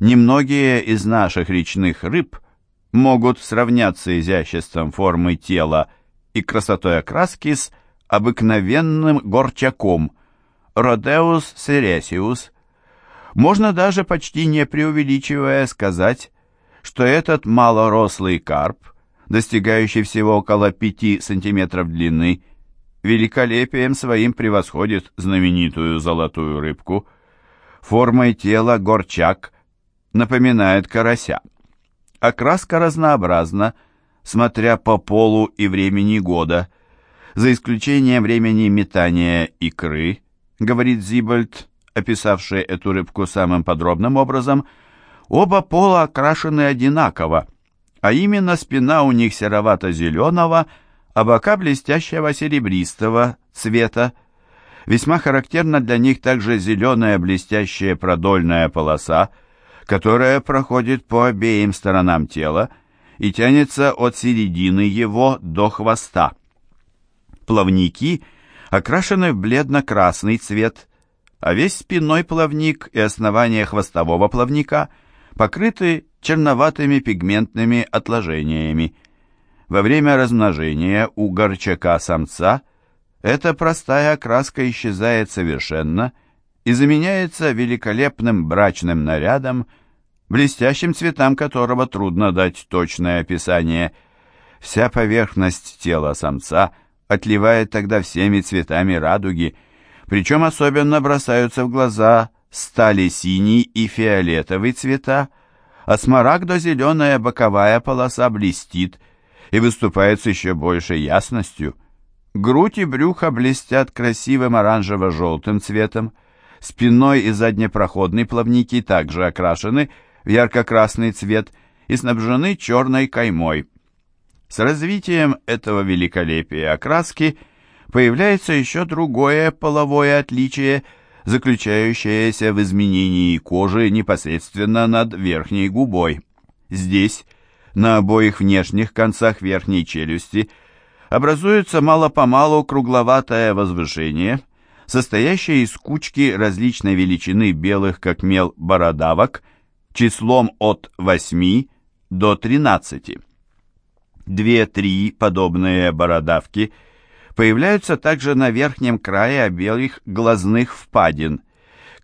Немногие из наших речных рыб могут сравняться изяществом формы тела и красотой окраски с обыкновенным горчаком Родеус сересиус. Можно даже почти не преувеличивая сказать, что этот малорослый карп, достигающий всего около 5 сантиметров длины, великолепием своим превосходит знаменитую золотую рыбку. Формой тела горчак напоминает карася. Окраска разнообразна, смотря по полу и времени года. За исключением времени метания икры, говорит Зибальд, описавший эту рыбку самым подробным образом, оба пола окрашены одинаково, а именно спина у них серовато-зеленого, а бока блестящего серебристого цвета. Весьма характерна для них также зеленая блестящая продольная полоса, которая проходит по обеим сторонам тела и тянется от середины его до хвоста. Плавники окрашены в бледно-красный цвет, а весь спинной плавник и основание хвостового плавника покрыты черноватыми пигментными отложениями. Во время размножения у горчака-самца эта простая окраска исчезает совершенно и заменяется великолепным брачным нарядом, блестящим цветам которого трудно дать точное описание. Вся поверхность тела самца отливает тогда всеми цветами радуги, причем особенно бросаются в глаза стали синий и фиолетовый цвета, а смарагдо-зеленая боковая полоса блестит и выступает с еще большей ясностью. Грудь и брюхо блестят красивым оранжево-желтым цветом, спиной и заднепроходный плавники также окрашены в ярко-красный цвет и снабжены черной каймой. С развитием этого великолепия окраски появляется еще другое половое отличие, заключающееся в изменении кожи непосредственно над верхней губой. Здесь, на обоих внешних концах верхней челюсти, образуется мало-помалу кругловатое возвышение, состоящее из кучки различной величины белых как мел бородавок, числом от 8 до 13. Две-три подобные бородавки появляются также на верхнем крае обеих глазных впадин.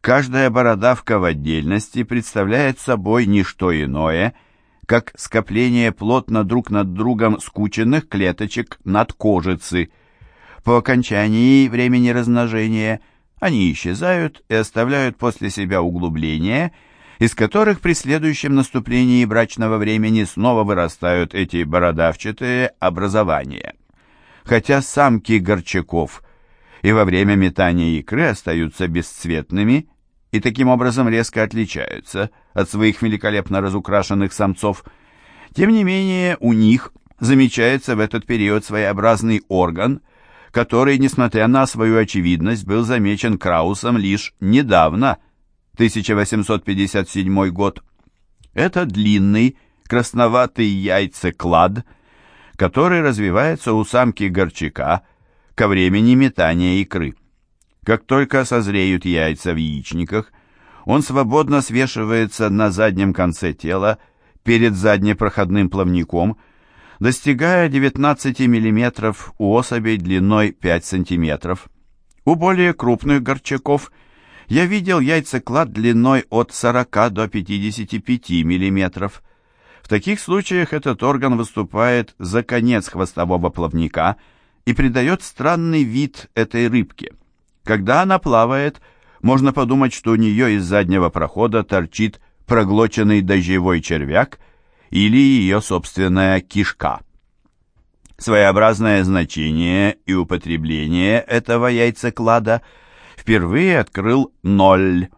Каждая бородавка в отдельности представляет собой не что иное, как скопление плотно друг над другом скученных клеточек над кожицы. По окончании времени размножения они исчезают и оставляют после себя углубления – из которых при следующем наступлении брачного времени снова вырастают эти бородавчатые образования. Хотя самки горчаков и во время метания икры остаются бесцветными и таким образом резко отличаются от своих великолепно разукрашенных самцов, тем не менее у них замечается в этот период своеобразный орган, который, несмотря на свою очевидность, был замечен Краусом лишь недавно – 1857 год. Это длинный, красноватый яйцеклад, который развивается у самки горчака ко времени метания икры. Как только созреют яйца в яичниках, он свободно свешивается на заднем конце тела перед заднепроходным плавником, достигая 19 мм у особей длиной 5 см. У более крупных горчаков – я видел яйцеклад длиной от 40 до 55 мм. В таких случаях этот орган выступает за конец хвостового плавника и придает странный вид этой рыбке. Когда она плавает, можно подумать, что у нее из заднего прохода торчит проглоченный дождевой червяк или ее собственная кишка. Своеобразное значение и употребление этого яйцеклада – впервые открыл ноль.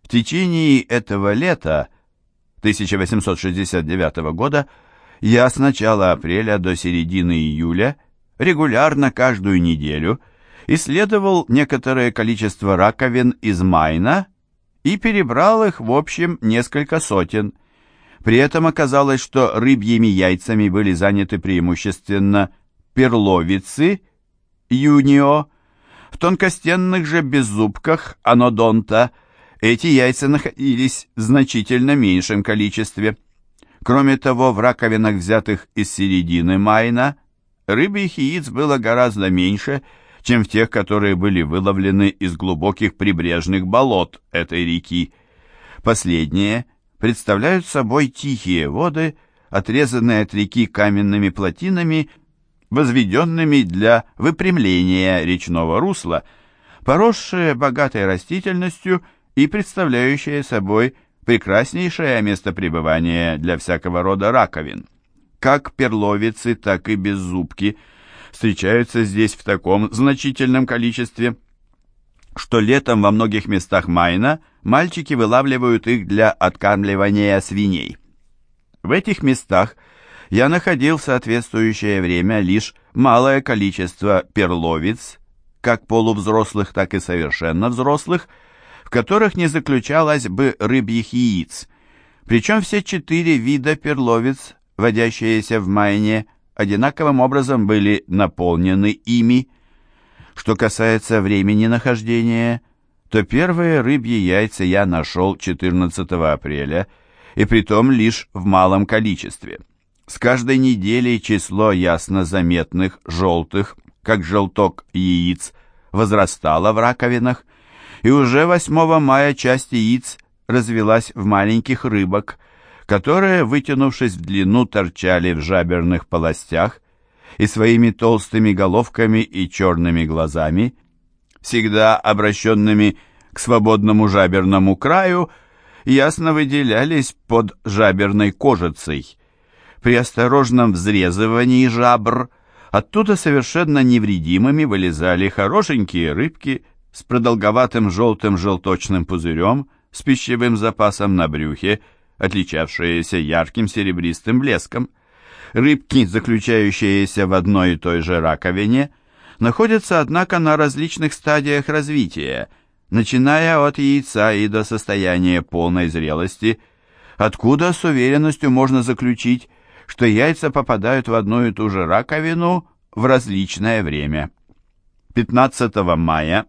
В течение этого лета 1869 года я с начала апреля до середины июля регулярно каждую неделю исследовал некоторое количество раковин из Майна и перебрал их в общем несколько сотен. При этом оказалось, что рыбьими яйцами были заняты преимущественно перловицы, юнио, в тонкостенных же беззубках анодонта эти яйца находились в значительно меньшем количестве. Кроме того, в раковинах, взятых из середины Майна, рыбьих яиц было гораздо меньше, чем в тех, которые были выловлены из глубоких прибрежных болот этой реки. Последние представляют собой тихие воды, отрезанные от реки каменными плотинами, возведенными для выпрямления речного русла, поросшие богатой растительностью и представляющие собой прекраснейшее место пребывания для всякого рода раковин. Как перловицы, так и беззубки встречаются здесь в таком значительном количестве, что летом во многих местах Майна мальчики вылавливают их для откармливания свиней. В этих местах я находил в соответствующее время лишь малое количество перловиц, как полувзрослых, так и совершенно взрослых, в которых не заключалось бы рыбьих яиц. Причем все четыре вида перловиц, водящиеся в майне, одинаковым образом были наполнены ими. Что касается времени нахождения, то первые рыбьи яйца я нашел 14 апреля, и притом лишь в малом количестве. С каждой неделей число ясно заметных желтых, как желток яиц, возрастало в раковинах, и уже 8 мая часть яиц развелась в маленьких рыбок, которые, вытянувшись в длину, торчали в жаберных полостях и своими толстыми головками и черными глазами, всегда обращенными к свободному жаберному краю, ясно выделялись под жаберной кожицей. При осторожном взрезывании жабр оттуда совершенно невредимыми вылезали хорошенькие рыбки с продолговатым желтым желточным пузырем, с пищевым запасом на брюхе, отличавшиеся ярким серебристым блеском. Рыбки, заключающиеся в одной и той же раковине, находятся, однако, на различных стадиях развития, начиная от яйца и до состояния полной зрелости, откуда с уверенностью можно заключить, что яйца попадают в одну и ту же раковину в различное время. 15 мая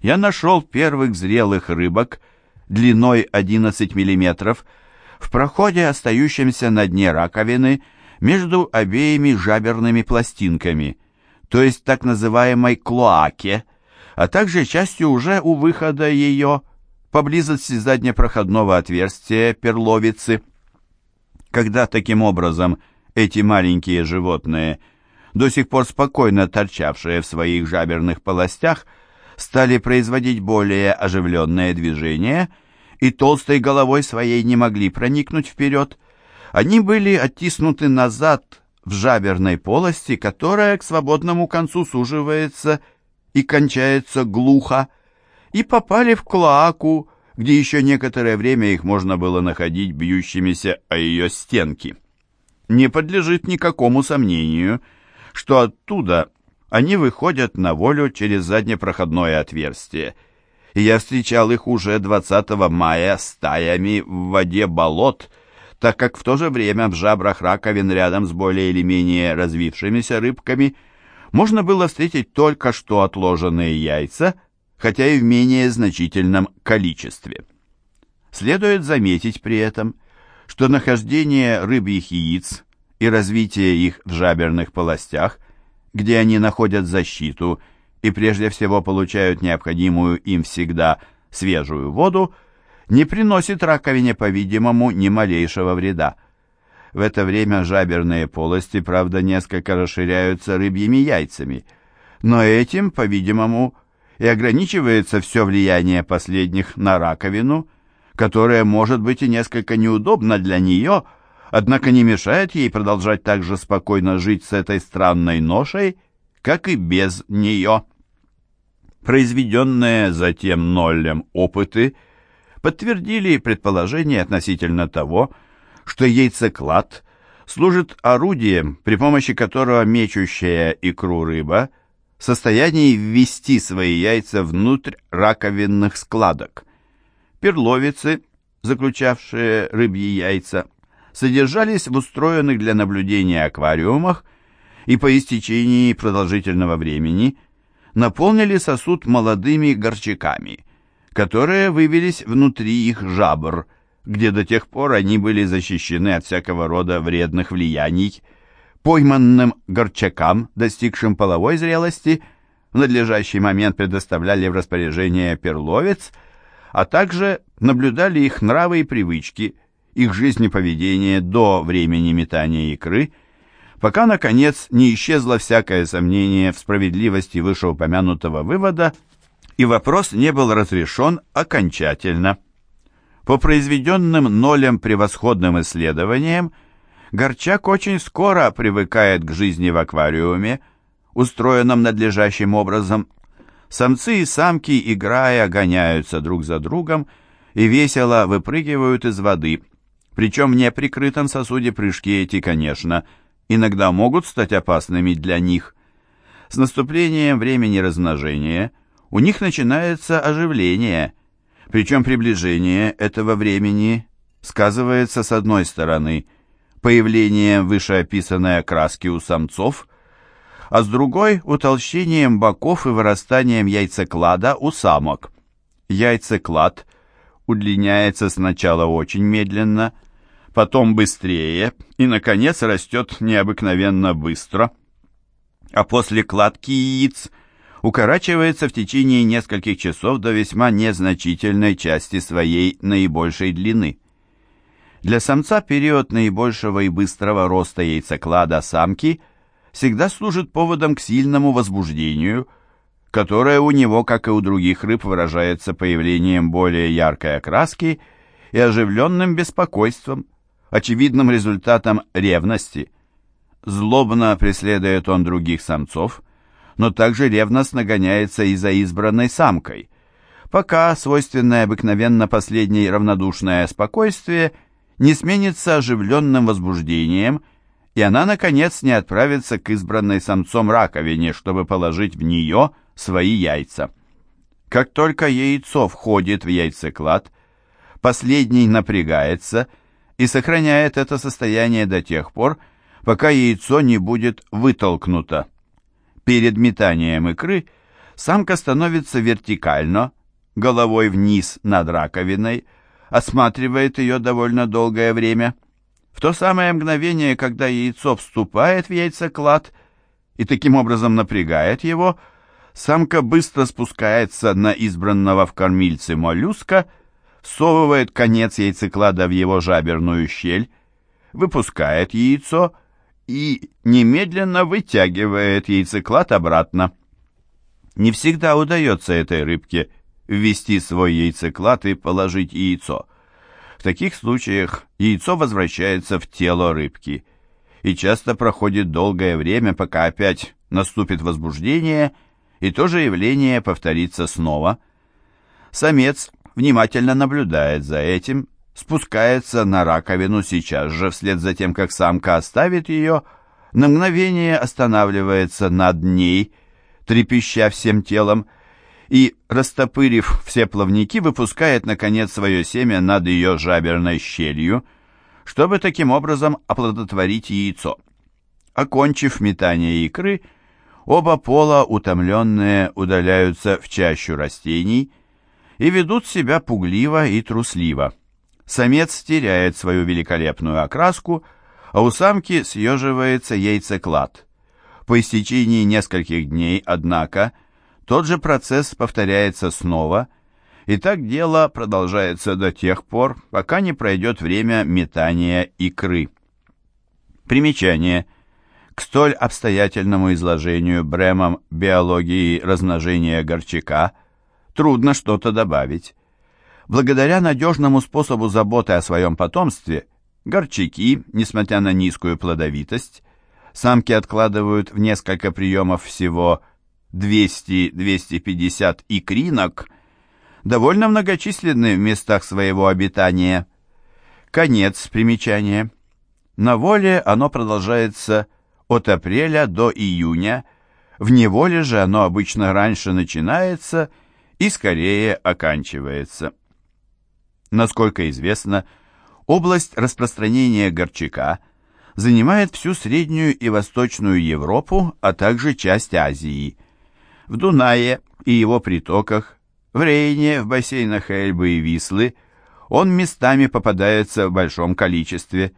я нашел первых зрелых рыбок длиной 11 мм в проходе, остающемся на дне раковины между обеими жаберными пластинками, то есть так называемой клоаке, а также частью уже у выхода ее поблизости заднепроходного отверстия перловицы. Когда таким образом эти маленькие животные, до сих пор спокойно торчавшие в своих жаберных полостях, стали производить более оживленное движение и толстой головой своей не могли проникнуть вперед, они были оттиснуты назад в жаберной полости, которая к свободному концу суживается и кончается глухо, и попали в клоаку, где еще некоторое время их можно было находить бьющимися о ее стенки. Не подлежит никакому сомнению, что оттуда они выходят на волю через заднепроходное отверстие, и я встречал их уже 20 мая стаями в воде болот, так как в то же время в жабрах раковин рядом с более или менее развившимися рыбками можно было встретить только что отложенные яйца, хотя и в менее значительном количестве. Следует заметить при этом, что нахождение рыбьих яиц и развитие их в жаберных полостях – где они находят защиту и прежде всего получают необходимую им всегда свежую воду, не приносит раковине, по-видимому, ни малейшего вреда. В это время жаберные полости, правда, несколько расширяются рыбьими яйцами, но этим, по-видимому, и ограничивается все влияние последних на раковину, которое может быть и несколько неудобно для нее – однако не мешает ей продолжать так же спокойно жить с этой странной ношей, как и без нее. Произведенные затем Ноллем опыты подтвердили предположение относительно того, что яйцеклад служит орудием, при помощи которого мечущая икру рыба в состоянии ввести свои яйца внутрь раковинных складок. Перловицы, заключавшие рыбьи яйца, содержались в устроенных для наблюдения аквариумах и по истечении продолжительного времени наполнили сосуд молодыми горчаками, которые вывелись внутри их жабр, где до тех пор они были защищены от всякого рода вредных влияний, пойманным горчакам, достигшим половой зрелости, в надлежащий момент предоставляли в распоряжение перловец, а также наблюдали их нравы и привычки, их жизнеповедение до времени метания икры, пока, наконец, не исчезло всякое сомнение в справедливости вышеупомянутого вывода – и вопрос не был разрешен окончательно. По произведенным нолем превосходным исследованиям, горчак очень скоро привыкает к жизни в аквариуме, устроенном надлежащим образом. Самцы и самки, играя, гоняются друг за другом и весело выпрыгивают из воды. Причем в неприкрытом сосуде прыжки эти, конечно, иногда могут стать опасными для них. С наступлением времени размножения – у них начинается оживление, причем приближение этого времени сказывается с одной стороны появлением вышеописанной окраски у самцов, а с другой – утолщением боков и вырастанием яйцеклада у самок. Яйцеклад удлиняется сначала очень медленно, потом быстрее и, наконец, растет необыкновенно быстро. А после кладки яиц укорачивается в течение нескольких часов до весьма незначительной части своей наибольшей длины. Для самца период наибольшего и быстрого роста яйцеклада самки всегда служит поводом к сильному возбуждению, которое у него, как и у других рыб, выражается появлением более яркой окраски и оживленным беспокойством, очевидным результатом ревности. Злобно преследует он других самцов – но также ревностно гоняется и за избранной самкой, пока свойственное обыкновенно последней равнодушное спокойствие не сменится оживленным возбуждением, и она, наконец, не отправится к избранной самцом раковине, чтобы положить в нее свои яйца. Как только яйцо входит в яйцеклад, последний напрягается и сохраняет это состояние до тех пор, пока яйцо не будет вытолкнуто. Перед метанием икры самка становится вертикально, головой вниз над раковиной, осматривает ее довольно долгое время. В то самое мгновение, когда яйцо вступает в яйцеклад и таким образом напрягает его, самка быстро спускается на избранного в кормильце моллюска, всовывает конец яйцеклада в его жаберную щель, выпускает яйцо и немедленно вытягивает яйцеклад обратно. Не всегда удается этой рыбке ввести свой яйцеклад и положить яйцо. В таких случаях яйцо возвращается в тело рыбки, и часто проходит долгое время, пока опять наступит возбуждение, и то же явление повторится снова. Самец внимательно наблюдает за этим спускается на раковину сейчас же, вслед за тем, как самка оставит ее, на мгновение останавливается над ней, трепеща всем телом, и, растопырив все плавники, выпускает, наконец, свое семя над ее жаберной щелью, чтобы таким образом оплодотворить яйцо. Окончив метание икры, оба пола, утомленные, удаляются в чащу растений и ведут себя пугливо и трусливо самец теряет свою великолепную окраску, а у самки съеживается яйцеклад. По истечении нескольких дней, однако, тот же процесс повторяется снова, и так дело продолжается до тех пор, пока не пройдет время метания икры. Примечание. К столь обстоятельному изложению Бремом биологии размножения горчака трудно что-то добавить. Благодаря надежному способу заботы о своем потомстве, горчаки, несмотря на низкую плодовитость, самки откладывают в несколько приемов всего 200-250 икринок, довольно многочисленны в местах своего обитания. Конец примечания. На воле оно продолжается от апреля до июня, в неволе же оно обычно раньше начинается и скорее оканчивается. Насколько известно, область распространения горчака занимает всю Среднюю и Восточную Европу, а также часть Азии. В Дунае и его притоках, в Рейне, в бассейнах Эльбы и Вислы он местами попадается в большом количестве.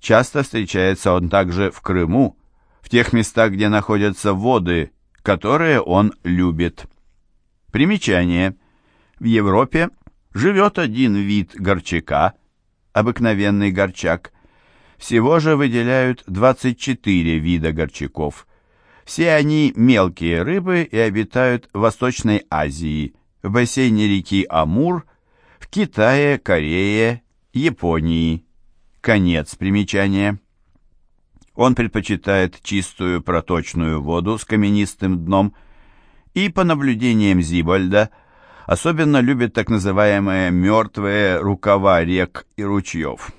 Часто встречается он также в Крыму, в тех местах, где находятся воды, которые он любит. Примечание. В Европе живет один вид горчака, обыкновенный горчак. Всего же выделяют 24 вида горчаков. Все они мелкие рыбы и обитают в Восточной Азии, в бассейне реки Амур, в Китае, Корее, Японии. Конец примечания. Он предпочитает чистую проточную воду с каменистым дном и, по наблюдениям Зибольда, особенно любит так называемые мертвые рукава рек и ручьев.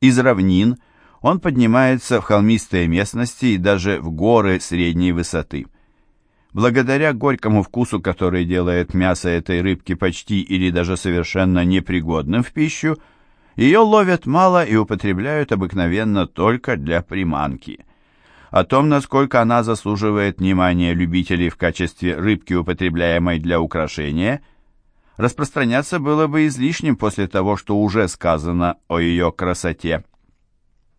Из равнин он поднимается в холмистые местности и даже в горы средней высоты. Благодаря горькому вкусу, который делает мясо этой рыбки почти или даже совершенно непригодным в пищу, ее ловят мало и употребляют обыкновенно только для приманки. О том, насколько она заслуживает внимания любителей в качестве рыбки, употребляемой для украшения, распространяться было бы излишним после того, что уже сказано о ее красоте.